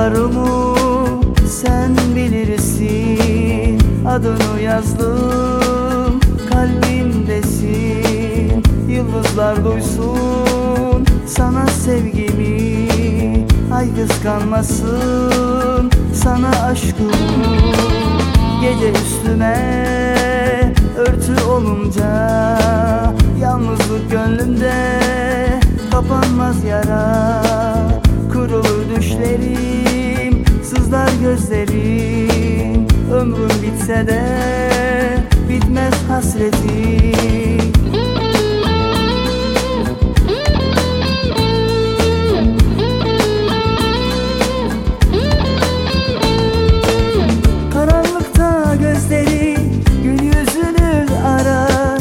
Yollarımı sen bilirsin. Adını yazdım kalbimdesin. Yıldızlar duysun sana sevgimi Ay kıskanmasın. Sana aşkımı Gece üstüme örtü olunca Yalnızlık gönlümde kapanmaz yara. Kırılır düşlerim sızlar gözlerim Ömrüm bitse de bitmez hasretim Karanlıkta gözleri gün yüzünü arar.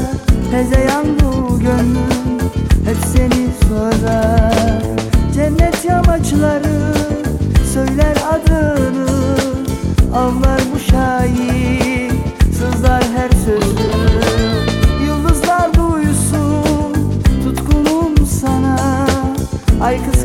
Hezeyan bu gönlüm hep seni sorar. Cennet yamaçları söyler adını Avlar bu şair. Sızlar her sözü Yıldızlar duysun. Tutkunum sana Ay kıskanmasın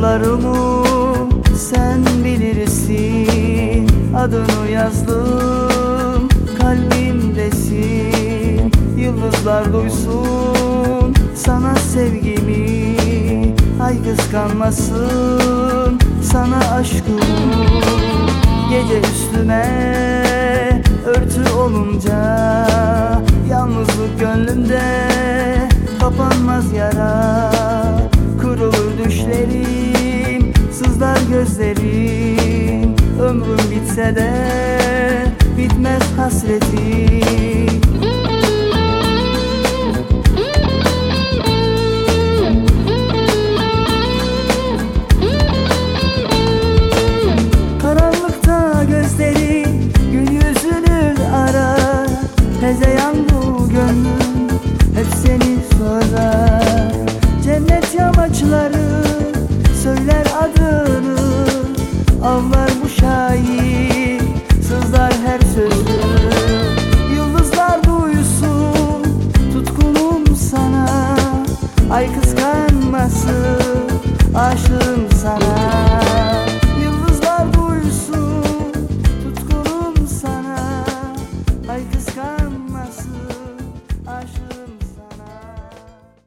sırlarımı sen bilirsin. Adını yazdım kalbimdesin. Yıldızlar duysun sana sevgimi Ay kıskanmasın. Sana aşkımı Gece üstüme örtü olunca sızlar gözlerim Ömrüm bitse de bitmez hasretim şair sızlar her sözü Yıldızlar duysun. Tutkunum sana Ay kıskanmasın aşığım sana